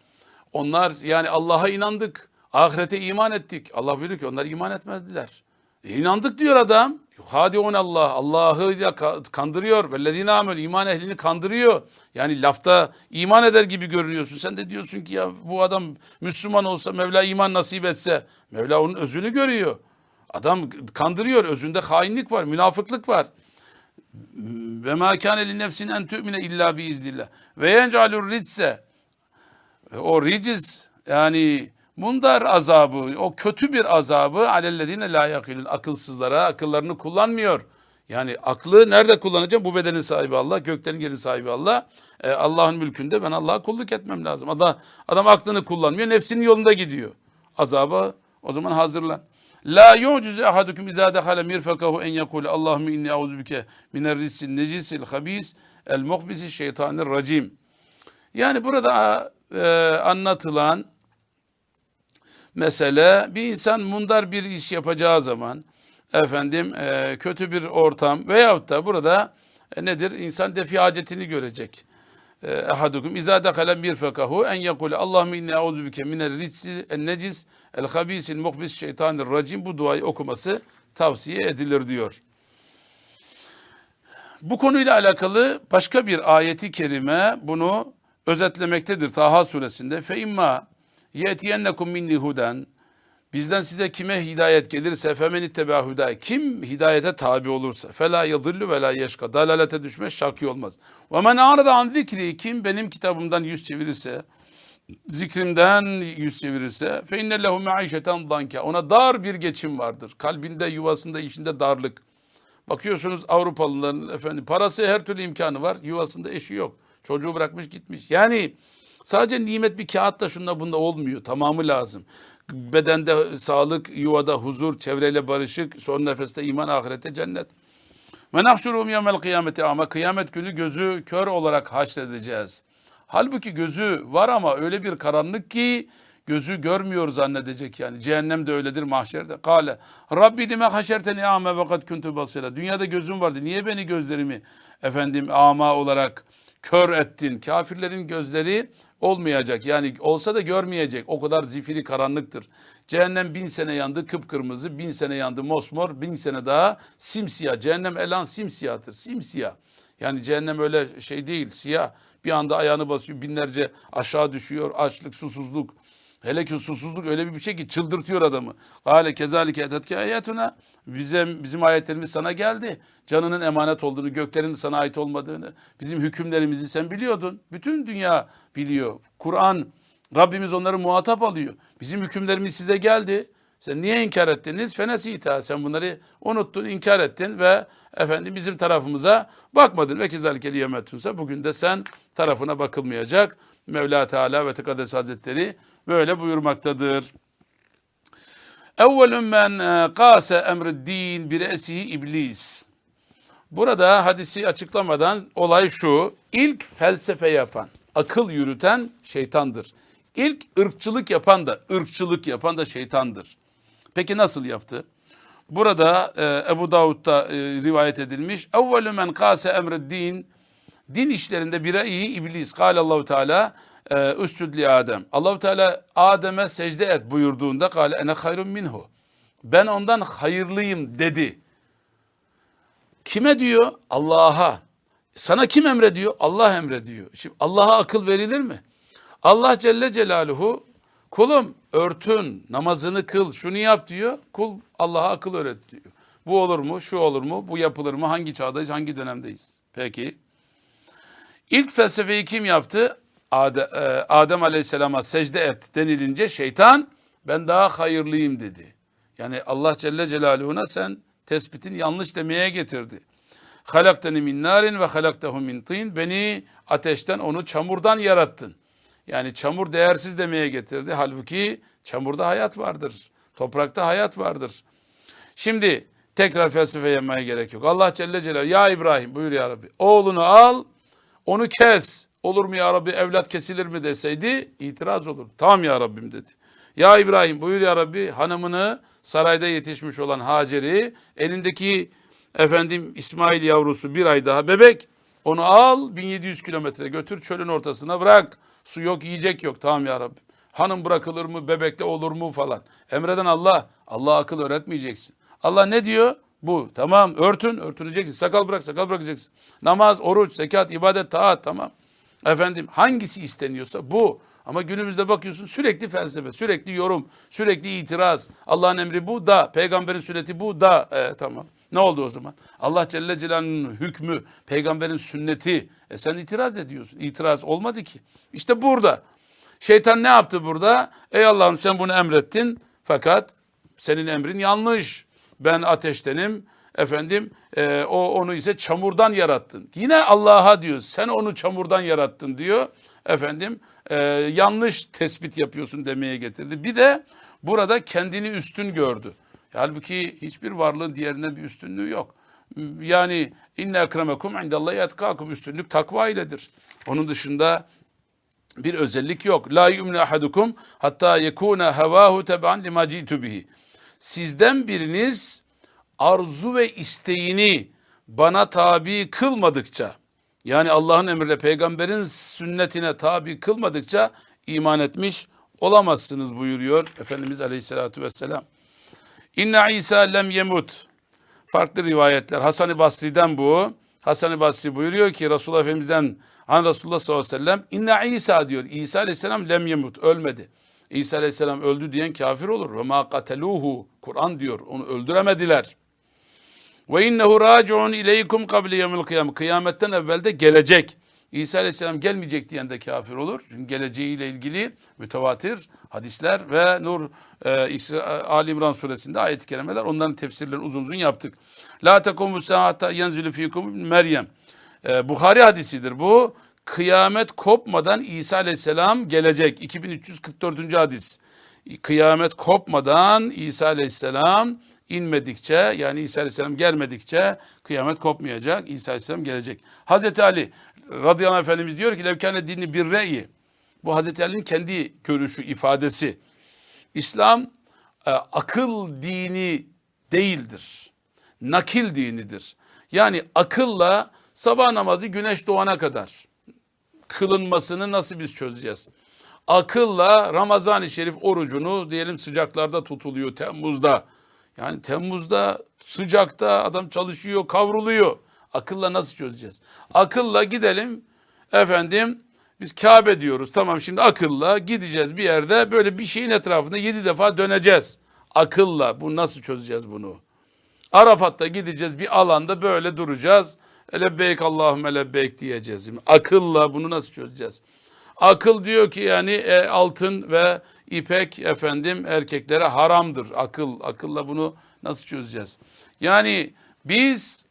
Onlar yani Allah'a inandık. Ahirete iman ettik. Allah buyuruyor ki onlar iman etmezdiler. E, inandık diyor adam. Yuhadiun Allah. Allah'ı kandırıyor. Vellezine amel iman ehlini kandırıyor. Yani lafta iman eder gibi görünüyorsun. Sen de diyorsun ki ya bu adam Müslüman olsa Mevla iman nasip etse. Mevla onun özünü görüyor. Adam kandırıyor. Özünde hainlik var, münafıklık var. Ve ma kâne li nefsin en tu'mine illa bi iznillah. Ve yencalur ritse. O riciz yani mundar azabı, o kötü bir azabı alellezine la yakilun akılsızlara akıllarını kullanmıyor. Yani aklı nerede kullanacağım? Bu bedenin sahibi Allah, göklerin yerin sahibi Allah. Ee, Allah'ın mülkünde ben Allah'a kulluk etmem lazım. Adam, adam aklını kullanmıyor, nefsinin yolunda gidiyor. Azaba o zaman hazırlan. La yu'cizu ahadukum izâ dehale mirfekahu en yekule Allahümme inni auzubike miner rissin necisil habis el muhbisi şeytanir racim. Yani burada e, anlatılan mesele bir insan mundar bir iş yapacağı zaman efendim e, kötü bir ortam veyahut da burada e, nedir? İnsan defi hacetini görecek. Ehadukum izâ dekale mirfekahu en yekule Allahümme inni auzu bike minel ritsi en necis el habisil muhbis şeytanir racim bu duayı okuması tavsiye edilir diyor. Bu konuyla alakalı başka bir ayeti kerime bunu özetlemektedir Taha suresinde. Fe imma yetiyennekum minni huden Bizden size kime hidayet gelirse femen itteba hudaya. Kim hidayete tabi olursa fela yadıllu ve la yeşka. Dalalete düşmez şaki olmaz. Ve men arada an zikri. Kim benim kitabımdan yüz çevirirse zikrimden yüz çevirirse fe inne lehu me'işeten danke. Ona dar bir geçim vardır. Kalbinde, yuvasında, işinde darlık. Bakıyorsunuz Avrupalıların efendim parası her türlü imkanı var. Yuvasında eşi yok. Çocuğu bırakmış gitmiş. Yani sadece nimet bir kağıtla şunda bunda olmuyor. Tamamı lazım bedende sağlık, yuvada huzur, çevreyle barışık, son nefeste iman, ahirette cennet. Ve nahşurum yevmel kıyameti ama kıyamet günü gözü kör olarak haşredeceğiz. Halbuki gözü var ama öyle bir karanlık ki gözü görmüyor zannedecek yani. Cehennem de öyledir mahşerde. Kale Rabbi lime haşerteni ame ve kad kuntu basira. Dünyada gözüm vardı. Niye beni gözlerimi efendim ama olarak kör ettin. Kafirlerin gözleri olmayacak. Yani olsa da görmeyecek. O kadar zifiri karanlıktır. Cehennem bin sene yandı kıpkırmızı, bin sene yandı mosmor, bin sene daha simsiyah. Cehennem elan simsiyahtır, simsiyah. Yani cehennem öyle şey değil, siyah. Bir anda ayağını basıyor, binlerce aşağı düşüyor, açlık, susuzluk. Hele ki susuzluk öyle bir şey ki çıldırtıyor adamı. Gale kezalike etetke ayetuna. Bizim, bizim ayetlerimiz sana geldi. Canının emanet olduğunu, göklerin sana ait olmadığını, bizim hükümlerimizi sen biliyordun. Bütün dünya biliyor. Kur'an, Rabbimiz onları muhatap alıyor. Bizim hükümlerimiz size geldi. Sen niye inkar ettiniz? Fenesita. Sen bunları unuttun, inkar ettin ve efendim bizim tarafımıza bakmadın. Ve kezalike liyemetunsa bugün de sen tarafına bakılmayacak. Mevla Teala ve Tekaddes Hazretleri böyle buyurmaktadır. Evvelün men kase emri din bir esihi iblis. Burada hadisi açıklamadan olay şu. İlk felsefe yapan, akıl yürüten şeytandır. İlk ırkçılık yapan da, ırkçılık yapan da şeytandır. Peki nasıl yaptı? Burada e, Ebu Davud'da e, rivayet edilmiş. Evvelü men kase emri din işlerinde bire iyi iblis. Kâle Allahu Teala e, üscud li Adem. Allahu Teala Adem'e secde et buyurduğunda kâle ene hayrun minhu. Ben ondan hayırlıyım dedi. Kime diyor? Allah'a. Sana kim emrediyor? Allah emrediyor. Şimdi Allah'a akıl verilir mi? Allah Celle Celaluhu kulum örtün, namazını kıl, şunu yap diyor. Kul Allah'a akıl öğret diyor. Bu olur mu, şu olur mu, bu yapılır mı, hangi çağdayız, hangi dönemdeyiz? Peki. İlk felsefeyi kim yaptı? Adem, Adem Aleyhisselam'a secde et denilince şeytan ben daha hayırlıyım dedi. Yani Allah Celle Celaluhu'na sen tespitin yanlış demeye getirdi. Halakteni min narin ve halaktehu min tin. Beni ateşten onu çamurdan yarattın. Yani çamur değersiz demeye getirdi. Halbuki çamurda hayat vardır. Toprakta hayat vardır. Şimdi tekrar felsefe yapmaya gerek yok. Allah Celle Celaluhu ya İbrahim buyur ya Rabbi. Oğlunu al onu kes. Olur mu ya Rabbi evlat kesilir mi deseydi itiraz olur. Tamam ya Rabbim dedi. Ya İbrahim buyur ya Rabbi hanımını sarayda yetişmiş olan Hacer'i elindeki efendim İsmail yavrusu bir ay daha bebek onu al 1700 kilometre götür çölün ortasına bırak. Su yok yiyecek yok tamam ya Rabbi. Hanım bırakılır mı bebekle olur mu falan. Emreden Allah. Allah akıl öğretmeyeceksin. Allah ne diyor? Bu tamam örtün örtüneceksin. Sakal bırak sakal bırakacaksın. Namaz, oruç, zekat, ibadet, taat tamam. Efendim hangisi isteniyorsa bu. Ama günümüzde bakıyorsun sürekli felsefe, sürekli yorum, sürekli itiraz. Allah'ın emri bu da, peygamberin sünneti bu da. E, tamam. Ne oldu o zaman? Allah Celle Celaluhu'nun hükmü, peygamberin sünneti. E sen itiraz ediyorsun. İtiraz olmadı ki. İşte burada. Şeytan ne yaptı burada? Ey Allah'ım sen bunu emrettin fakat senin emrin yanlış. Ben ateştenim. Efendim e, o onu ise çamurdan yarattın. Yine Allah'a diyor sen onu çamurdan yarattın diyor. Efendim e, yanlış tespit yapıyorsun demeye getirdi. Bir de burada kendini üstün gördü. Halbuki hiçbir varlığın diğerine bir üstünlüğü yok. Yani inne ekremekum indallahi etkakum üstünlük takva iledir. Onun dışında bir özellik yok. La yu'minu ahadukum hatta yekuna havahu teban lima citu. Sizden biriniz arzu ve isteğini bana tabi kılmadıkça yani Allah'ın emriyle peygamberin sünnetine tabi kılmadıkça iman etmiş olamazsınız buyuruyor Efendimiz Aleyhisselatü Vesselam. İnne İsa lem yemut. Farklı rivayetler. Hasan-ı Basri'den bu. Hasan-ı Basri buyuruyor ki Resulullah Efendimiz'den Han Resulullah sallallahu aleyhi ve sellem inne İsa diyor. İsa aleyhisselam lem yemut. Ölmedi. İsa aleyhisselam öldü diyen kafir olur. Ve ma kateluhu. Kur'an diyor. Onu öldüremediler. Ve innehu raciun ileykum kabli yevmil kıyam. Kıyametten evvel de gelecek. İsa Aleyhisselam gelmeyecek diyen de kafir olur. Çünkü geleceğiyle ilgili mütevatir hadisler ve Nur e, İsra, Ali İmran suresinde ayet-i kerimeler onların tefsirlerini uzun uzun yaptık. La tekumu saata yenzülü fikum Meryem. E, Bukhari hadisidir bu. Kıyamet kopmadan İsa Aleyhisselam gelecek. 2344. hadis. Kıyamet kopmadan İsa Aleyhisselam inmedikçe yani İsa Aleyhisselam gelmedikçe kıyamet kopmayacak. İsa Aleyhisselam gelecek. Hazreti Ali radıyallahu anh efendimiz diyor ki levkâne dini bir re'yi. Bu Hazreti Ali'nin kendi görüşü, ifadesi. İslam e, akıl dini değildir. Nakil dinidir. Yani akılla sabah namazı güneş doğana kadar kılınmasını nasıl biz çözeceğiz? Akılla Ramazan-ı Şerif orucunu diyelim sıcaklarda tutuluyor Temmuz'da. Yani Temmuz'da sıcakta adam çalışıyor, kavruluyor. Akılla nasıl çözeceğiz? Akılla gidelim efendim biz Kabe diyoruz. Tamam şimdi akılla gideceğiz bir yerde böyle bir şeyin etrafında yedi defa döneceğiz. Akılla bu nasıl çözeceğiz bunu? Arafat'ta gideceğiz bir alanda böyle duracağız. Lebbeyk Allahümme lebbeyk diyeceğiz. Akılla bunu nasıl çözeceğiz? Akıl diyor ki yani e, altın ve ipek efendim erkeklere haramdır. Akıl, akılla bunu nasıl çözeceğiz? Yani biz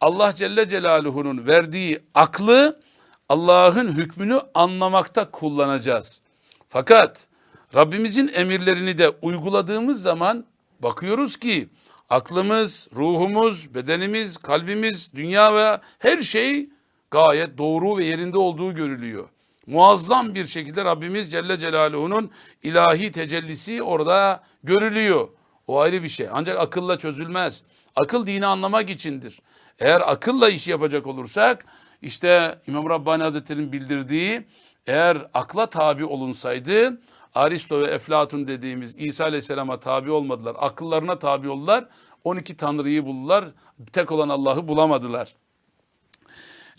Allah Celle Celaluhu'nun verdiği aklı Allah'ın hükmünü anlamakta kullanacağız. Fakat Rabbimizin emirlerini de uyguladığımız zaman bakıyoruz ki aklımız, ruhumuz, bedenimiz, kalbimiz, dünya ve her şey gayet doğru ve yerinde olduğu görülüyor. Muazzam bir şekilde Rabbimiz Celle Celaluhu'nun ilahi tecellisi orada görülüyor. O ayrı bir şey. Ancak akılla çözülmez. Akıl dini anlamak içindir. Eğer akılla iş yapacak olursak işte İmam Rabbani Hazretleri'nin bildirdiği eğer akla tabi olunsaydı Aristo ve Eflatun dediğimiz İsa Aleyhisselam'a tabi olmadılar. Akıllarına tabi oldular. 12 tanrıyı buldular. Tek olan Allah'ı bulamadılar.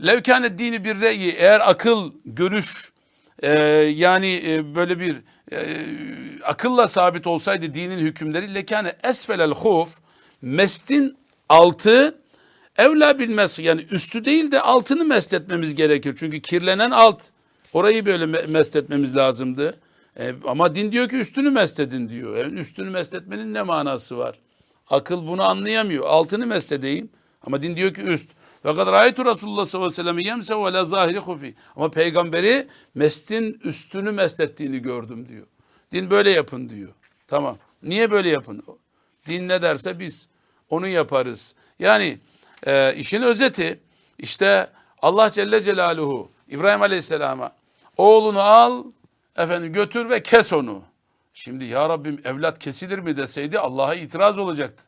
Levkâne dini bir reyi eğer akıl, görüş e, yani e, böyle bir e, akılla sabit olsaydı dinin hükümleri lekâne esfelel huf mestin altı evla bilmez yani üstü değil de altını mest etmemiz gerekir. Çünkü kirlenen alt orayı böyle mest etmemiz lazımdı. E, ama din diyor ki üstünü mest edin diyor. Yani üstünü mest etmenin ne manası var? Akıl bunu anlayamıyor. Altını mest edeyim. Ama din diyor ki üst. Ve kadar ayetü Resulullah sallallahu aleyhi ve sellem yemse ve zahiri hufi. Ama peygamberi mestin üstünü mest ettiğini gördüm diyor. Din böyle yapın diyor. Tamam. Niye böyle yapın? Din ne derse biz onu yaparız. Yani e, işin özeti işte Allah Celle Celaluhu İbrahim Aleyhisselam'a oğlunu al efendim götür ve kes onu. Şimdi ya Rabbim evlat kesilir mi deseydi Allah'a itiraz olacaktı.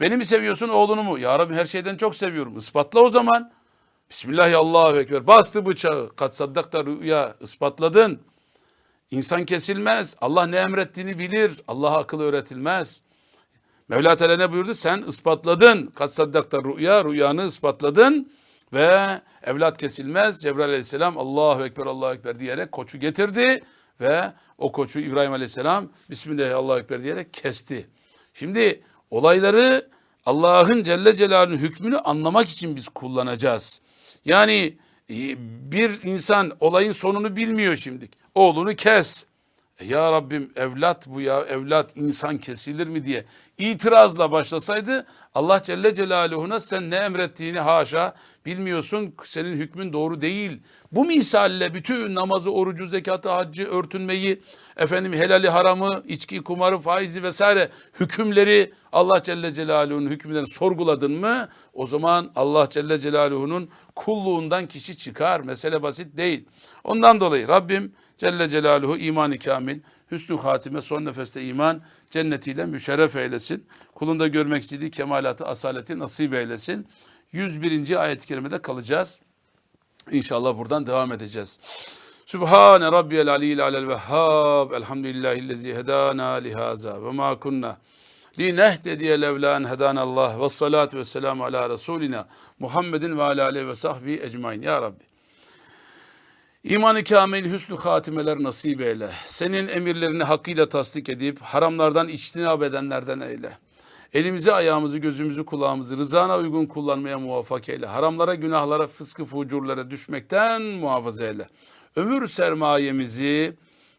Beni mi seviyorsun oğlunu mu? Ya Rabbi her şeyden çok seviyorum. Ispatla o zaman. Bismillahirrahmanirrahim. Ekber. Bastı bıçağı. Kat saddakta rüya. ispatladın. İnsan kesilmez. Allah ne emrettiğini bilir. Allah'a akıl öğretilmez. Mevla Teala ne buyurdu? Sen ispatladın. Kat saddakta rüya. Rüyanı ispatladın. Ve evlat kesilmez. Cebrail aleyhisselam Allahu Ekber Allahu Ekber diyerek koçu getirdi. Ve o koçu İbrahim aleyhisselam Bismillahirrahmanirrahim Allahu Ekber diyerek kesti. Şimdi olayları Allah'ın Celle Celaluhu'nun hükmünü anlamak için biz kullanacağız. Yani e, bir insan olayın sonunu bilmiyor şimdi. Oğlunu kes. E ya Rabbim evlat bu ya evlat insan kesilir mi diye itirazla başlasaydı Allah Celle Celaluhu'na sen ne emrettiğini haşa bilmiyorsun senin hükmün doğru değil. Bu misalle bütün namazı, orucu, zekatı, haccı, örtünmeyi, efendim helali, haramı, içki, kumarı, faizi vesaire hükümleri Allah Celle Celaluhu'nun hükümlerini sorguladın mı? O zaman Allah Celle Celaluhu'nun kulluğundan kişi çıkar. Mesele basit değil. Ondan dolayı Rabbim Celle Celaluhu imanı kamil, hüsnü hatime, son nefeste iman, cennetiyle müşerref eylesin. Kulunda görmek istediği kemalatı, asaleti nasip eylesin. 101. ayet-i kerimede kalacağız. İnşallah buradan devam edeceğiz. Sübhane Rabbiyel Aliyyil Alel Vehhab. Elhamdülillahillezî hedâna lihaza ve mâ kunna levla en hedanallah ve salatu ve selamu ala Resulina Muhammedin ve ala aleyhi ve sahbihi ecmain. Ya Rabbi. İmanı kamil hüsnü hatimeler nasip eyle. Senin emirlerini hakkıyla tasdik edip haramlardan içtinab edenlerden eyle. Elimizi, ayağımızı, gözümüzü, kulağımızı rızana uygun kullanmaya muvaffak eyle. Haramlara, günahlara, fıskı, fucurlara düşmekten muhafaza eyle. Ömür sermayemizi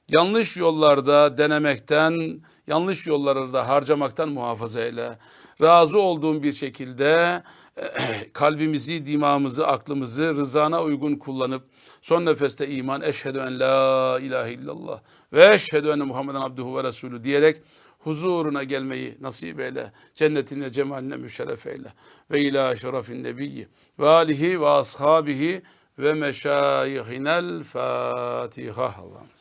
yanlış yollarda denemekten, yanlış yollarda harcamaktan muhafaza eyle. Razı olduğun bir şekilde [clears throat] kalbimizi, dimağımızı, aklımızı rızana uygun kullanıp son nefeste iman eşhedü en la ilahe illallah ve eşhedü enne Muhammeden abduhu ve resulü diyerek huzuruna gelmeyi nasip eyle. Cennetine, cemaline müşerref eyle. Ve ila şerefin nebiyyi ve alihi ve ashabihi ve meşayihinel Fatiha. Allah'ım.